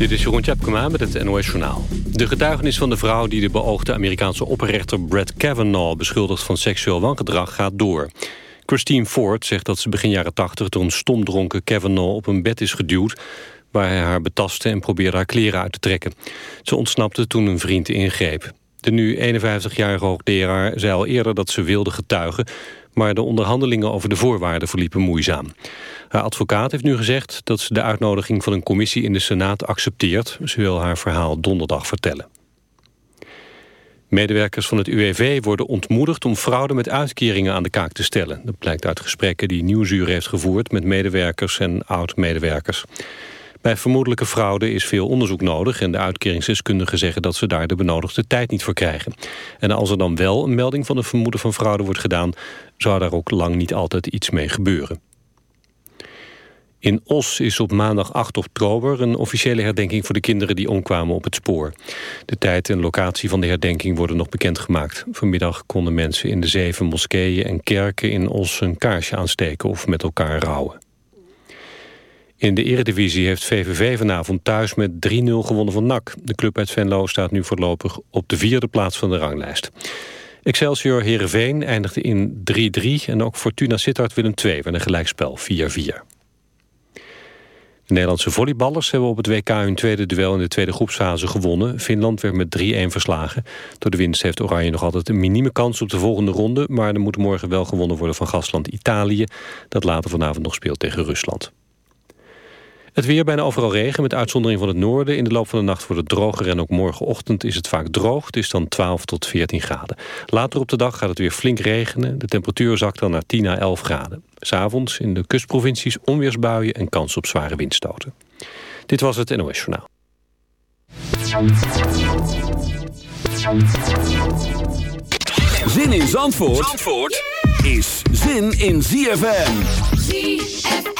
Dit is Jeroen Tjepkema met het NOS Journaal. De getuigenis van de vrouw die de beoogde Amerikaanse opperrechter Brett Kavanaugh beschuldigt van seksueel wangedrag gaat door. Christine Ford zegt dat ze begin jaren 80 door een stomdronken Kavanaugh op een bed is geduwd waar hij haar betastte en probeerde haar kleren uit te trekken. Ze ontsnapte toen een vriend ingreep. De nu 51-jarige hoogleraar zei al eerder dat ze wilde getuigen... maar de onderhandelingen over de voorwaarden verliepen moeizaam. Haar advocaat heeft nu gezegd dat ze de uitnodiging van een commissie in de Senaat accepteert. Ze wil haar verhaal donderdag vertellen. Medewerkers van het UWV worden ontmoedigd om fraude met uitkeringen aan de kaak te stellen. Dat blijkt uit gesprekken die Nieuwsuur heeft gevoerd met medewerkers en oud-medewerkers. Bij vermoedelijke fraude is veel onderzoek nodig... en de uitkeringsdeskundigen zeggen dat ze daar de benodigde tijd niet voor krijgen. En als er dan wel een melding van een vermoeden van fraude wordt gedaan... zou daar ook lang niet altijd iets mee gebeuren. In Os is op maandag 8 oktober een officiële herdenking voor de kinderen die omkwamen op het spoor. De tijd en locatie van de herdenking worden nog bekendgemaakt. Vanmiddag konden mensen in de zeven moskeeën en kerken in Os een kaarsje aansteken of met elkaar rouwen. In de eredivisie heeft VVV vanavond thuis met 3-0 gewonnen van NAC. De club uit Venlo staat nu voorlopig op de vierde plaats van de ranglijst. Excelsior Heerenveen eindigde in 3-3 en ook Fortuna Sittard Willem 2 met een gelijkspel 4-4. De Nederlandse volleyballers hebben op het WK hun tweede duel in de tweede groepsfase gewonnen. Finland werd met 3-1 verslagen. Door de winst heeft Oranje nog altijd een minieme kans op de volgende ronde. Maar er moet morgen wel gewonnen worden van gastland Italië. Dat later vanavond nog speelt tegen Rusland. Het weer bijna overal regen, met uitzondering van het noorden. In de loop van de nacht wordt het droger en ook morgenochtend is het vaak droog. Het is dan 12 tot 14 graden. Later op de dag gaat het weer flink regenen. De temperatuur zakt dan naar 10 à 11 graden. S'avonds in de kustprovincies onweersbuien en kans op zware windstoten. Dit was het NOS Journaal. Zin in Zandvoort, Zandvoort is zin in ZFM. ZFM.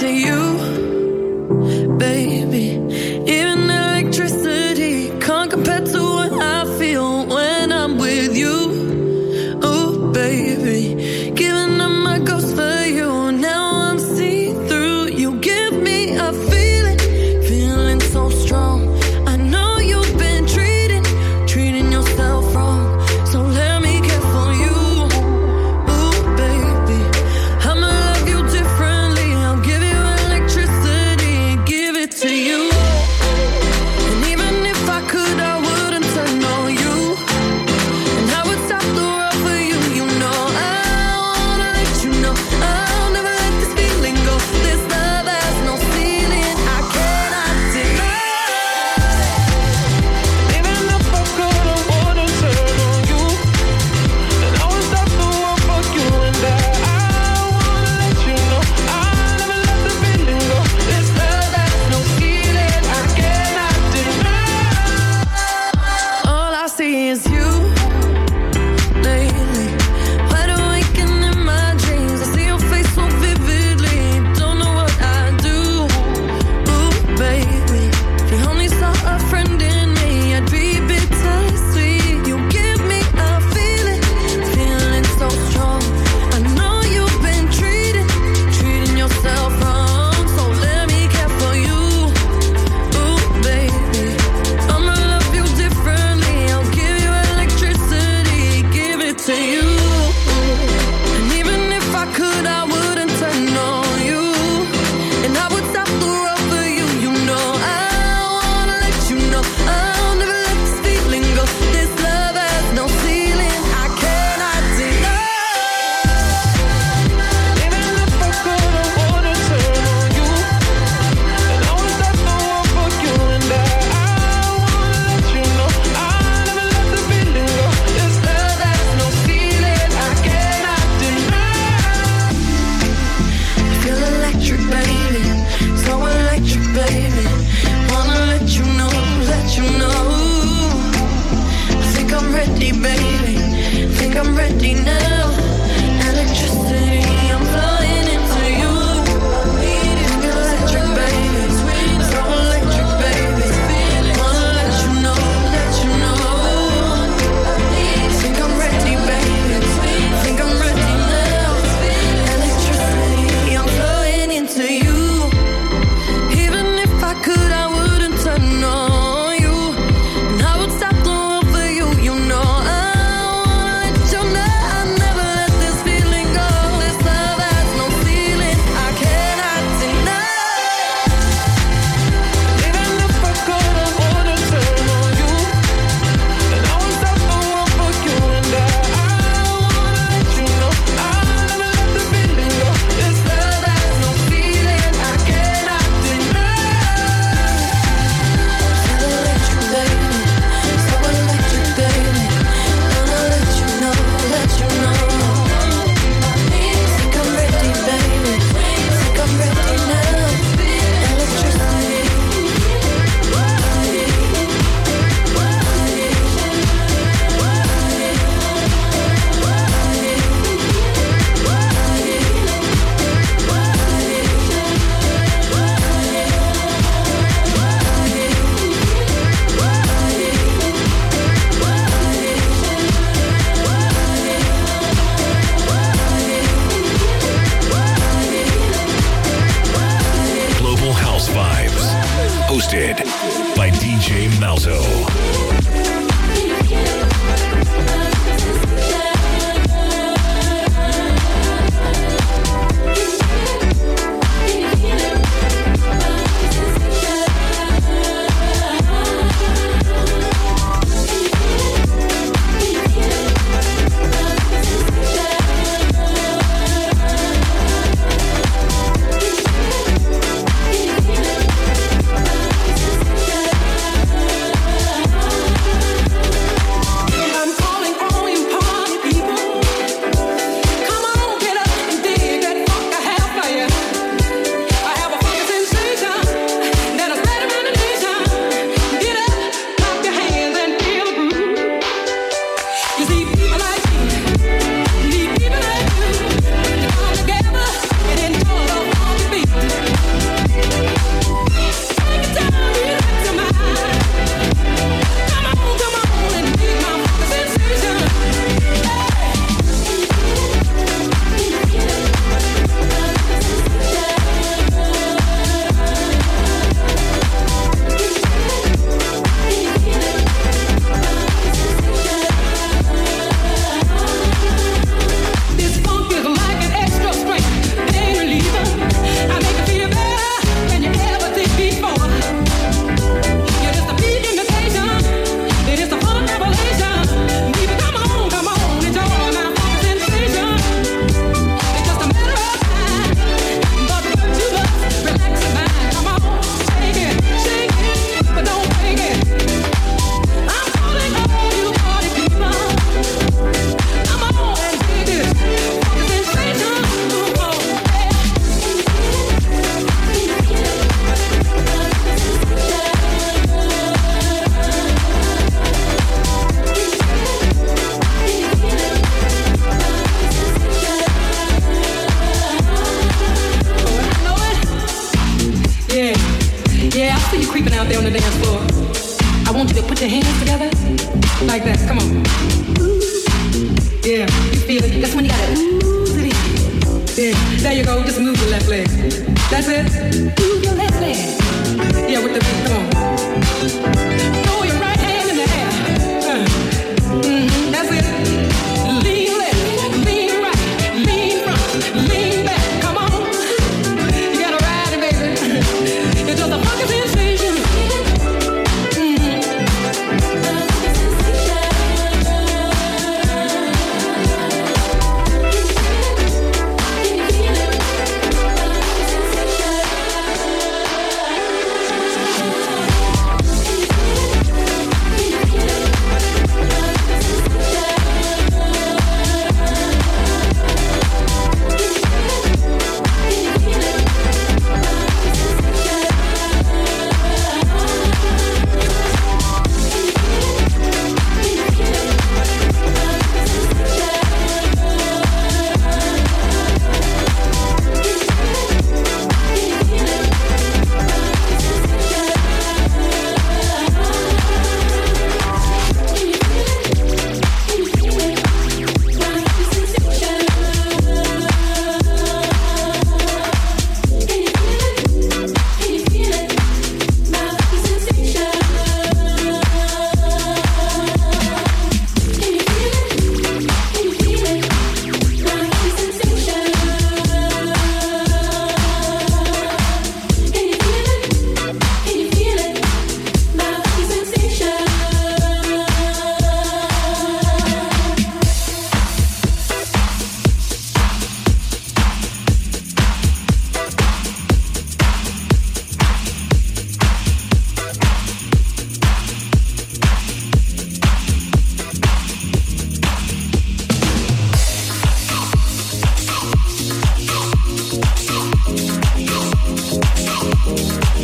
to you, babe.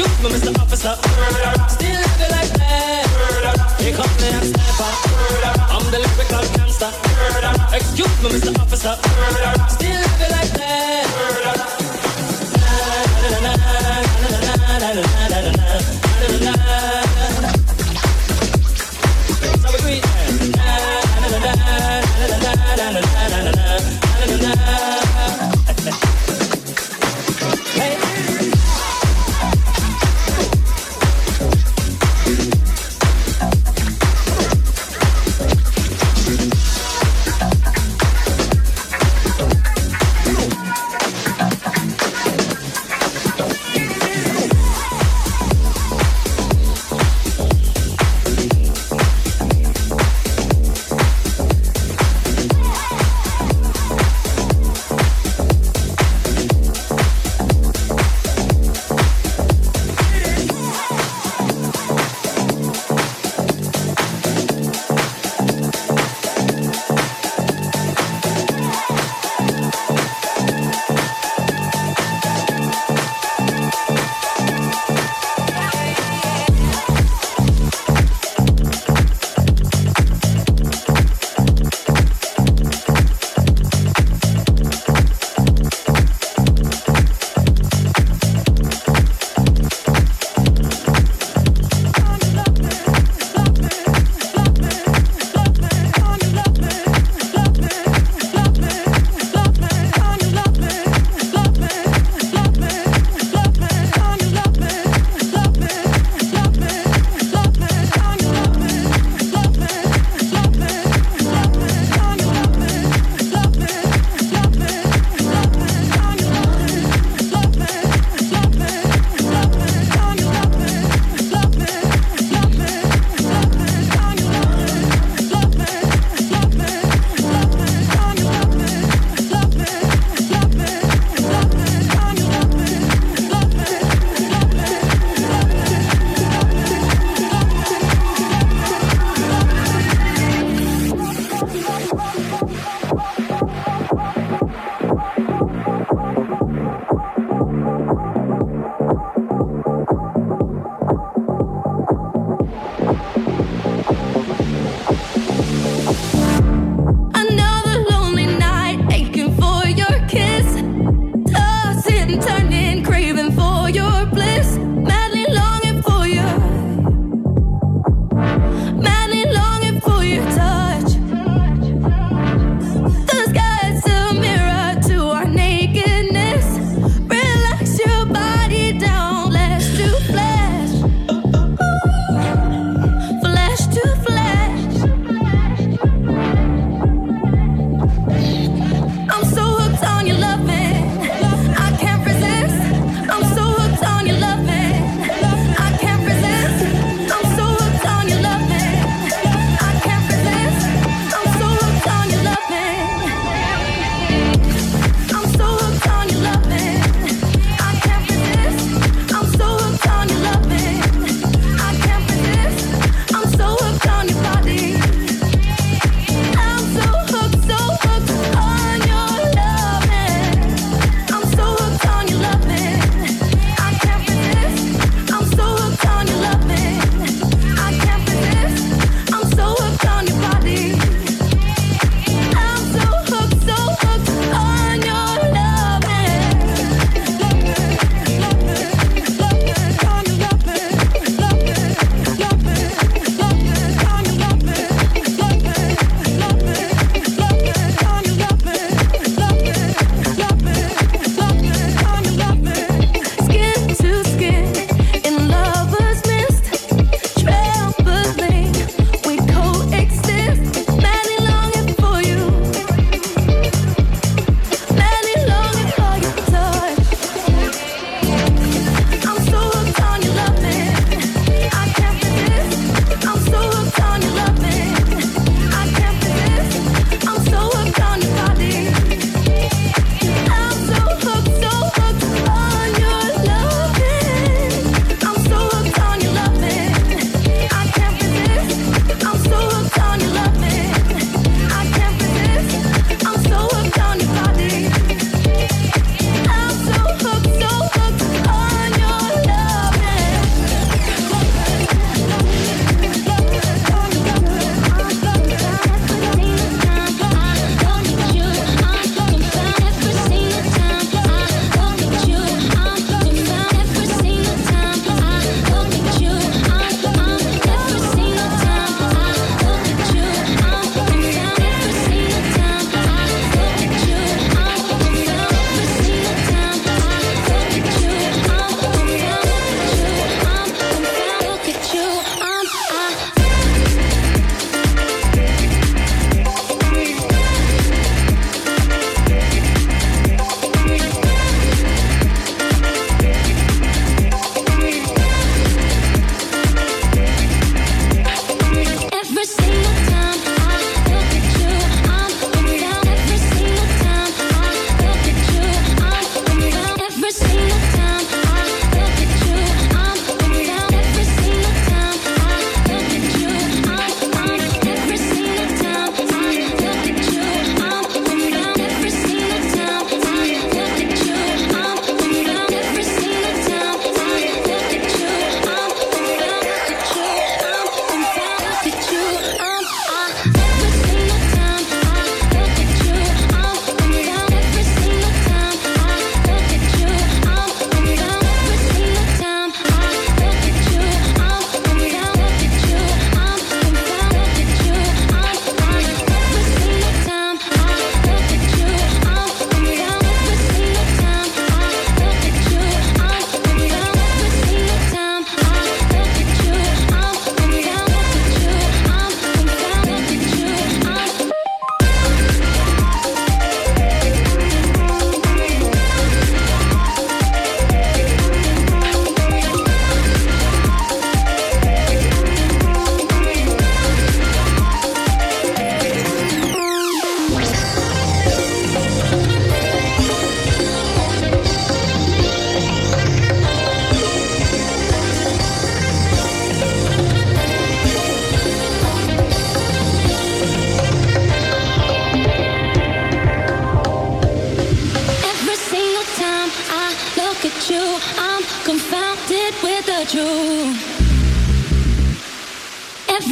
My Officer. Still like that. Me sniper. I'm the lyrical gangster. Excuse me, Mr. Officer. Still living like that.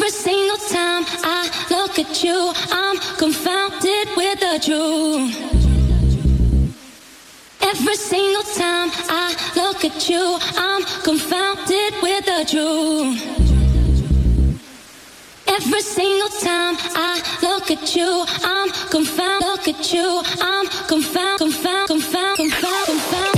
Every single time I look at you, I'm confounded with the truth. Every single time I look at you, I'm confounded with the truth. Every single time I look at you, I'm confounded. Look at you, I'm confound, confound, confound, confound, confound.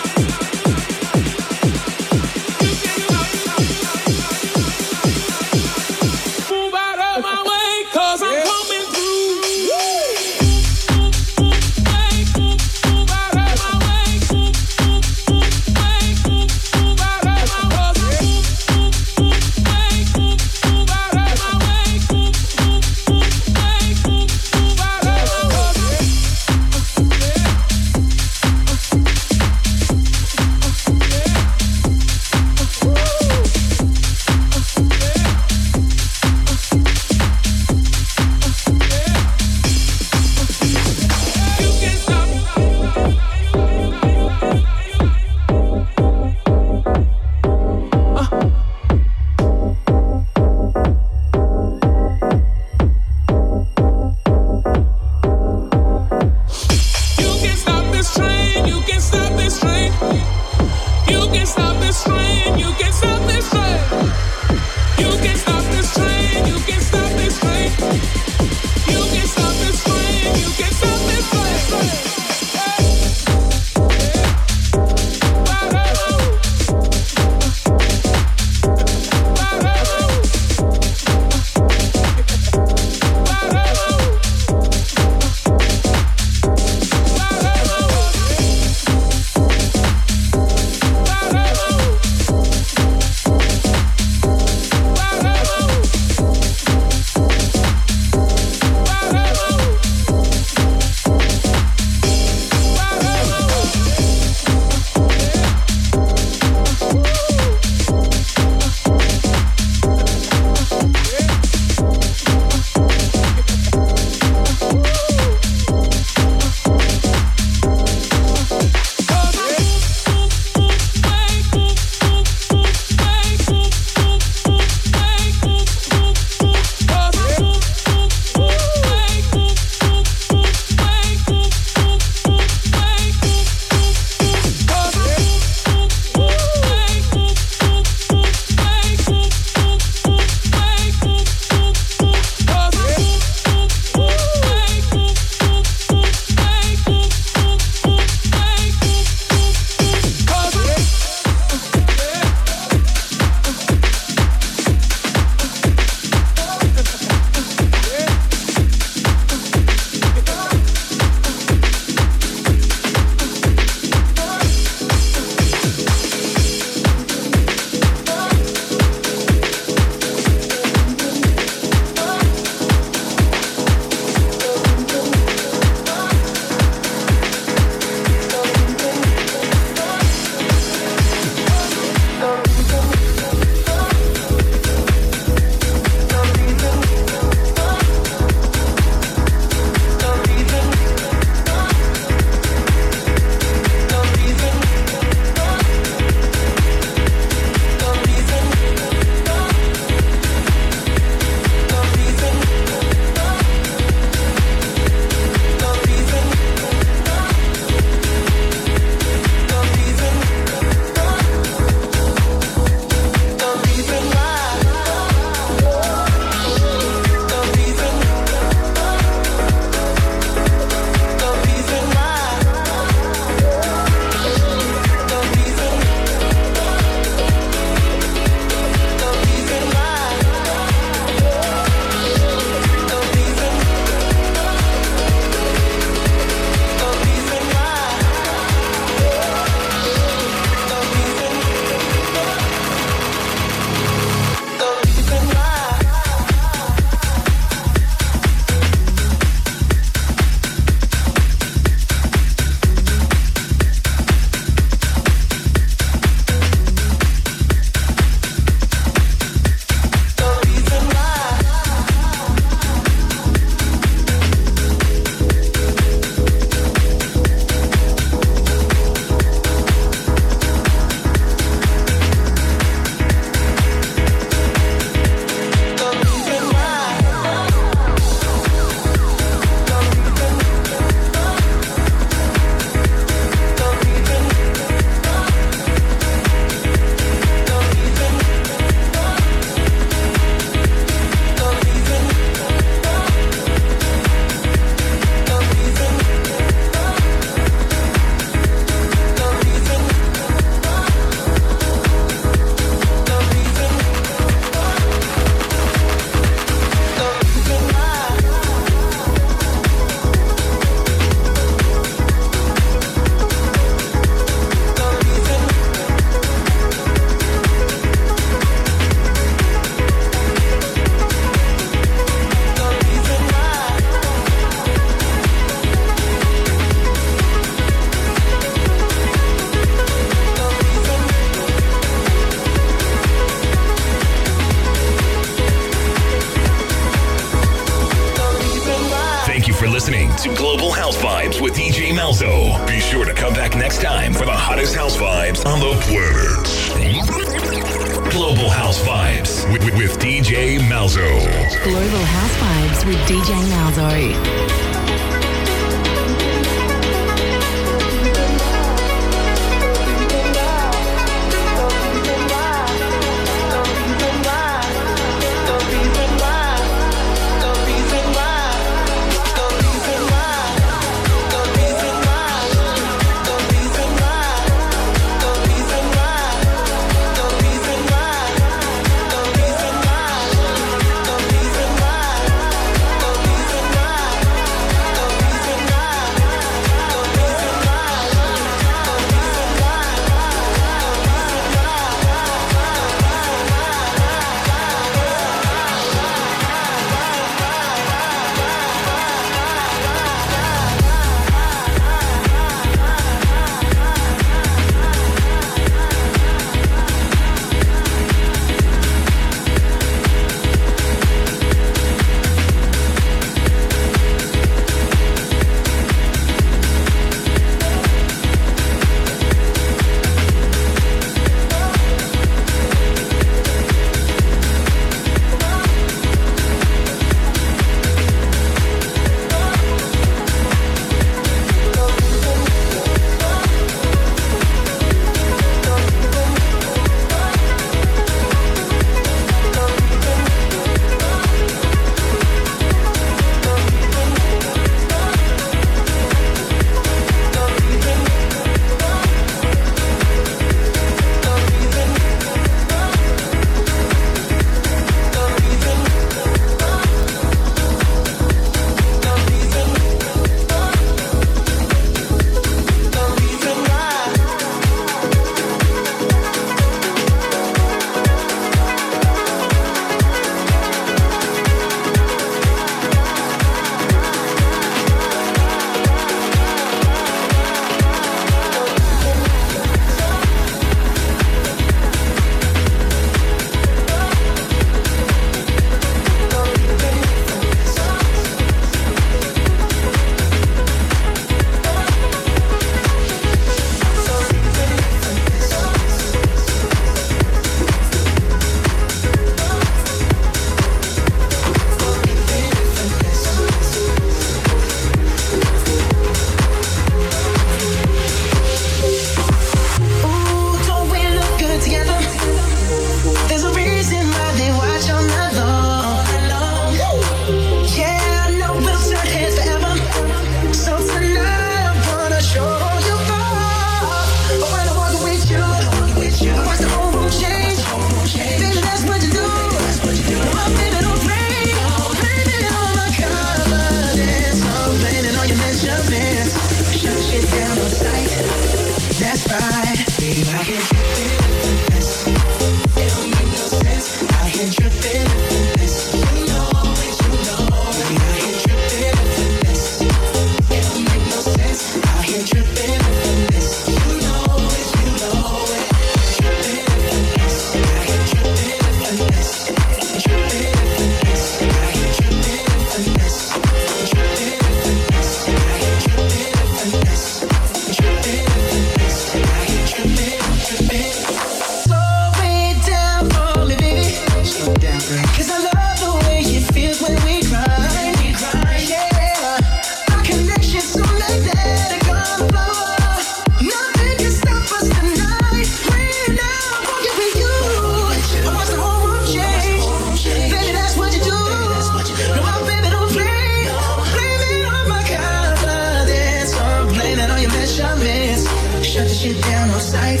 The shit down on sight.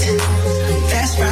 That's right.